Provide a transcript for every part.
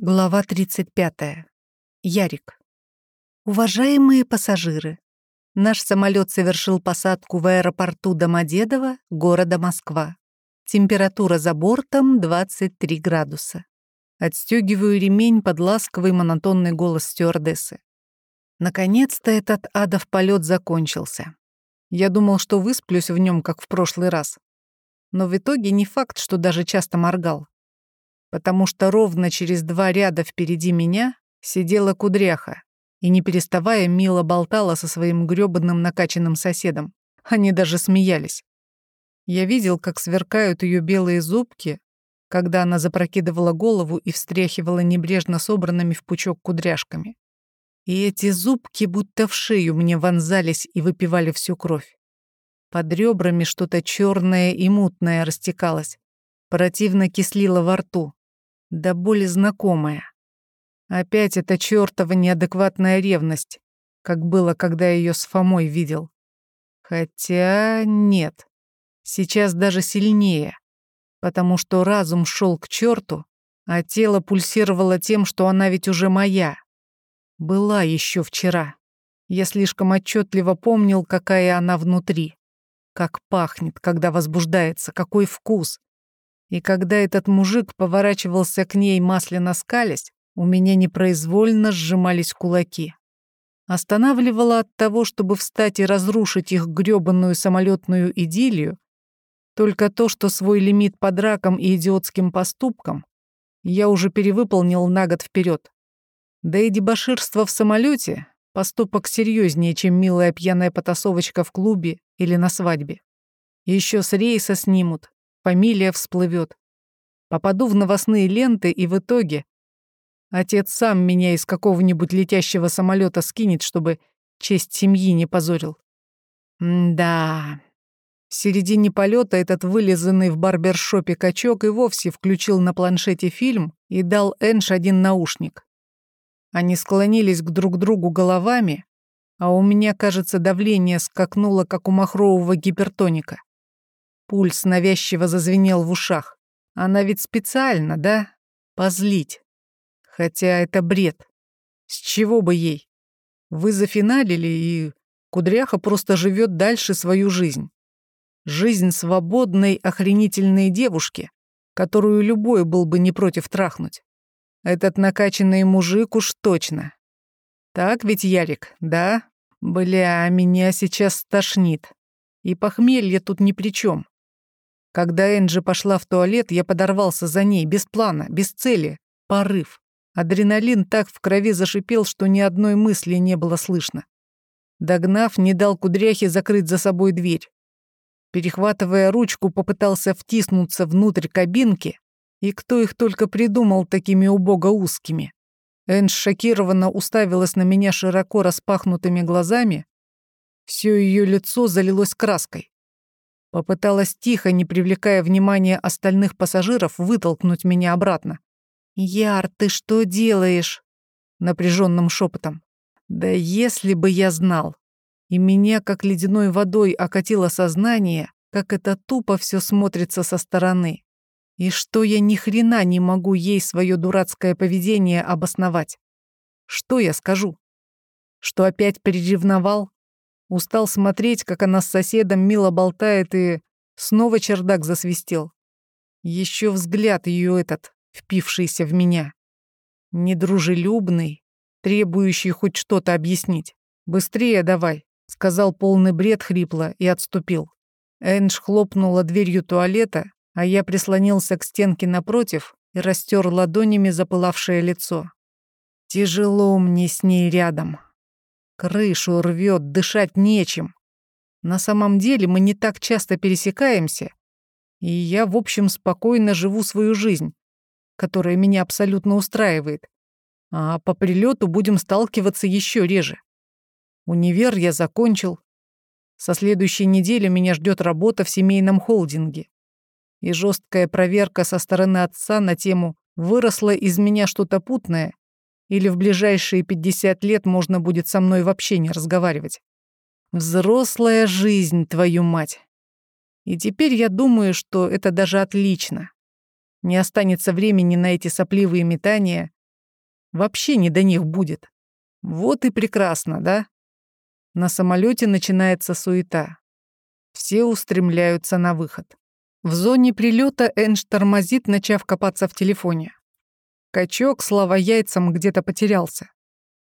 Глава 35. Ярик. Уважаемые пассажиры, наш самолет совершил посадку в аэропорту Домодедово, города Москва. Температура за бортом 23 градуса. Отстегиваю ремень под ласковый монотонный голос стюардессы. Наконец-то этот адов полет закончился. Я думал, что высплюсь в нем, как в прошлый раз. Но в итоге не факт, что даже часто моргал потому что ровно через два ряда впереди меня сидела кудряха и, не переставая, мило болтала со своим грёбаным накачанным соседом. Они даже смеялись. Я видел, как сверкают ее белые зубки, когда она запрокидывала голову и встряхивала небрежно собранными в пучок кудряшками. И эти зубки будто в шею мне вонзались и выпивали всю кровь. Под ребрами что-то черное и мутное растекалось, противно кислило во рту да более знакомая. Опять эта чёртова неадекватная ревность, как было, когда я её с Фомой видел. Хотя нет, сейчас даже сильнее, потому что разум шел к чёрту, а тело пульсировало тем, что она ведь уже моя. Была ещё вчера. Я слишком отчетливо помнил, какая она внутри. Как пахнет, когда возбуждается, какой вкус. И когда этот мужик поворачивался к ней масляно скалясь, у меня непроизвольно сжимались кулаки. Останавливало от того, чтобы встать и разрушить их грёбаную самолетную идиллию, только то, что свой лимит по дракам и идиотским поступкам я уже перевыполнил на год вперед. Да и дебоширство в самолете — поступок серьезнее, чем милая пьяная потасовочка в клубе или на свадьбе. Еще с рейса снимут, фамилия всплывет. Попаду в новостные ленты, и в итоге отец сам меня из какого-нибудь летящего самолета скинет, чтобы честь семьи не позорил. Да. В середине полета этот вылизанный в барбершопе качок и вовсе включил на планшете фильм и дал Энш один наушник. Они склонились к друг другу головами, а у меня, кажется, давление скакнуло, как у махрового гипертоника. Пульс навязчиво зазвенел в ушах. Она ведь специально, да? Позлить. Хотя это бред. С чего бы ей? Вы зафиналили, и Кудряха просто живет дальше свою жизнь. Жизнь свободной, охренительной девушки, которую любой был бы не против трахнуть. Этот накачанный мужик уж точно. Так ведь, Ярик, да? Бля, меня сейчас стошнит. И похмелье тут ни при чем. Когда Энджи пошла в туалет, я подорвался за ней, без плана, без цели. Порыв. Адреналин так в крови зашипел, что ни одной мысли не было слышно. Догнав, не дал кудряхе закрыть за собой дверь. Перехватывая ручку, попытался втиснуться внутрь кабинки, и кто их только придумал такими убого узкими. Эндж шокированно уставилась на меня широко распахнутыми глазами. Все ее лицо залилось краской. Попыталась тихо, не привлекая внимания остальных пассажиров, вытолкнуть меня обратно. «Яр, ты что делаешь?» Напряженным шепотом. «Да если бы я знал!» И меня, как ледяной водой, окатило сознание, как это тупо все смотрится со стороны. И что я ни хрена не могу ей свое дурацкое поведение обосновать. Что я скажу? Что опять переревновал? Устал смотреть, как она с соседом мило болтает, и снова чердак засвистел. Еще взгляд ее этот, впившийся в меня. Недружелюбный, требующий хоть что-то объяснить. «Быстрее давай», — сказал полный бред хрипло и отступил. Эндж хлопнула дверью туалета, а я прислонился к стенке напротив и растер ладонями запылавшее лицо. Тяжело мне с ней рядом. Крышу рвет, дышать нечем. На самом деле мы не так часто пересекаемся, и я, в общем, спокойно живу свою жизнь, которая меня абсолютно устраивает. А по прилету будем сталкиваться еще реже. Универ я закончил. Со следующей недели меня ждет работа в семейном холдинге. И жесткая проверка со стороны отца на тему «выросло из меня что-то путное» Или в ближайшие 50 лет можно будет со мной вообще не разговаривать. Взрослая жизнь, твою мать. И теперь я думаю, что это даже отлично. Не останется времени на эти сопливые метания, Вообще не до них будет. Вот и прекрасно, да? На самолете начинается суета. Все устремляются на выход. В зоне прилета Энж тормозит, начав копаться в телефоне. Качок, слава яйцам, где-то потерялся.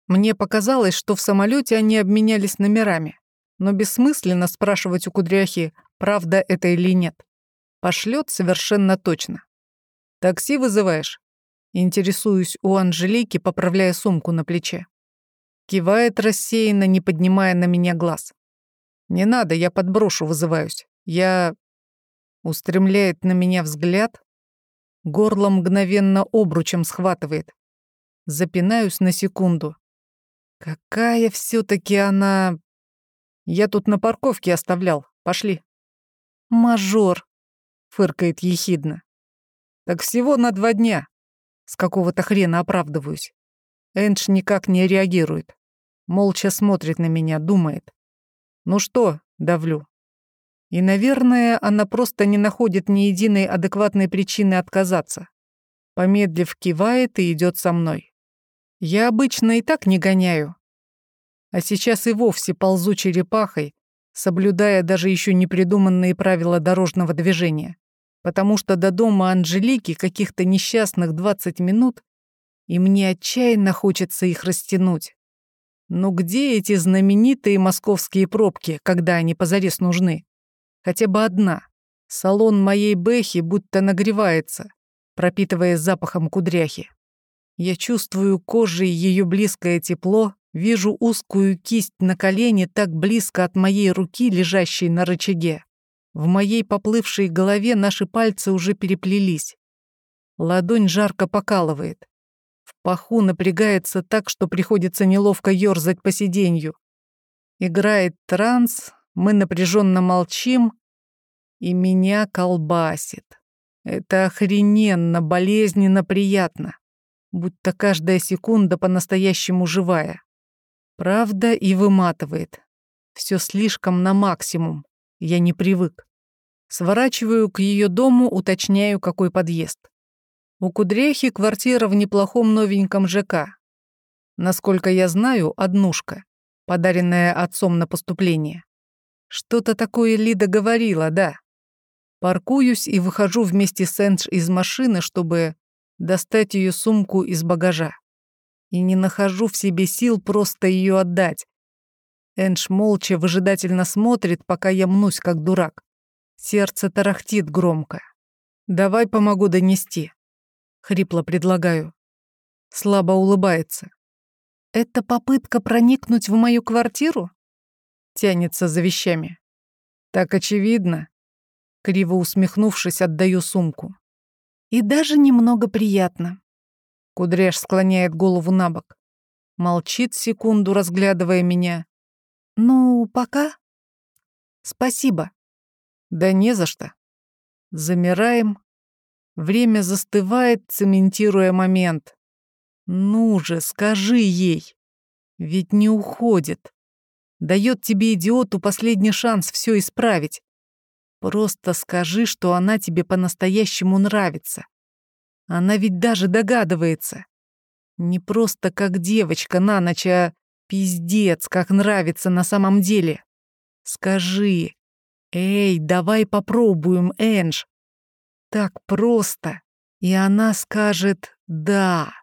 Мне показалось, что в самолете они обменялись номерами, но бессмысленно спрашивать у кудряхи, правда это или нет. Пошлет совершенно точно. «Такси вызываешь?» Интересуюсь у Анжелики, поправляя сумку на плече. Кивает рассеянно, не поднимая на меня глаз. «Не надо, я подброшу, вызываюсь. Я...» Устремляет на меня взгляд. Горло мгновенно обручем схватывает. Запинаюсь на секунду. Какая все таки она... Я тут на парковке оставлял. Пошли. Мажор, фыркает ехидно. Так всего на два дня. С какого-то хрена оправдываюсь. Эндж никак не реагирует. Молча смотрит на меня, думает. Ну что, давлю. И, наверное, она просто не находит ни единой адекватной причины отказаться. Помедлив, кивает и идет со мной. Я обычно и так не гоняю. А сейчас и вовсе ползу черепахой, соблюдая даже еще не придуманные правила дорожного движения потому что до дома Анжелики каких-то несчастных 20 минут, и мне отчаянно хочется их растянуть. Но где эти знаменитые московские пробки, когда они позарез нужны? Хотя бы одна. Салон моей Бэхи будто нагревается, пропитывая запахом кудряхи. Я чувствую кожей ее близкое тепло, вижу узкую кисть на колене так близко от моей руки, лежащей на рычаге. В моей поплывшей голове наши пальцы уже переплелись. Ладонь жарко покалывает. В паху напрягается так, что приходится неловко ёрзать по сиденью. Играет транс, мы напряженно молчим, и меня колбасит. Это охрененно, болезненно приятно, будто каждая секунда по-настоящему живая. Правда и выматывает. Все слишком на максимум. Я не привык. Сворачиваю к ее дому, уточняю, какой подъезд. У Кудряхи квартира в неплохом новеньком ЖК. Насколько я знаю, однушка, подаренная отцом на поступление. Что-то такое Лида говорила, да. Паркуюсь и выхожу вместе с Эндж из машины, чтобы достать ее сумку из багажа. И не нахожу в себе сил просто ее отдать, Эндж молча выжидательно смотрит, пока я мнусь, как дурак. Сердце тарахтит громко. «Давай помогу донести», — хрипло предлагаю. Слабо улыбается. «Это попытка проникнуть в мою квартиру?» Тянется за вещами. «Так очевидно». Криво усмехнувшись, отдаю сумку. «И даже немного приятно». Кудряш склоняет голову на бок. Молчит секунду, разглядывая меня, «Ну, пока. Спасибо». «Да не за что». Замираем. Время застывает, цементируя момент. «Ну же, скажи ей. Ведь не уходит. Дает тебе, идиоту, последний шанс все исправить. Просто скажи, что она тебе по-настоящему нравится. Она ведь даже догадывается. Не просто как девочка на ночь, а Пиздец, как нравится на самом деле. Скажи. Эй, давай попробуем, Эндж. Так просто. И она скажет «да».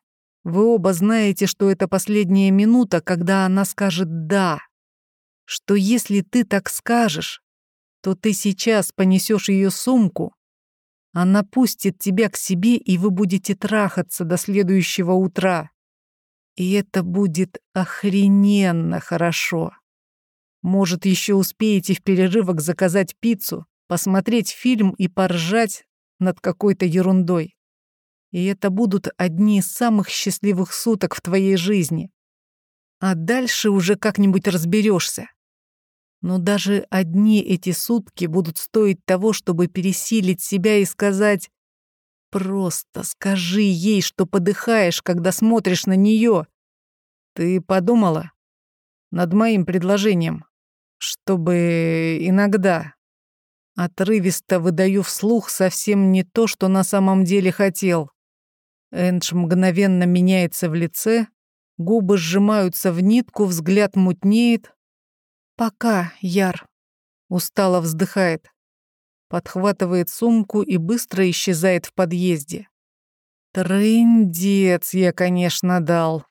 Вы оба знаете, что это последняя минута, когда она скажет «да». Что если ты так скажешь, то ты сейчас понесешь ее сумку, она пустит тебя к себе, и вы будете трахаться до следующего утра. И это будет охрененно хорошо. Может, еще успеете в перерывок заказать пиццу, посмотреть фильм и поржать над какой-то ерундой. И это будут одни из самых счастливых суток в твоей жизни. А дальше уже как-нибудь разберешься. Но даже одни эти сутки будут стоить того, чтобы пересилить себя и сказать Просто скажи ей, что подыхаешь, когда смотришь на нее. Ты подумала над моим предложением, чтобы иногда отрывисто выдаю вслух совсем не то, что на самом деле хотел. Эндж мгновенно меняется в лице, губы сжимаются в нитку, взгляд мутнеет. «Пока, Яр», — устало вздыхает, подхватывает сумку и быстро исчезает в подъезде. Трындец я, конечно, дал.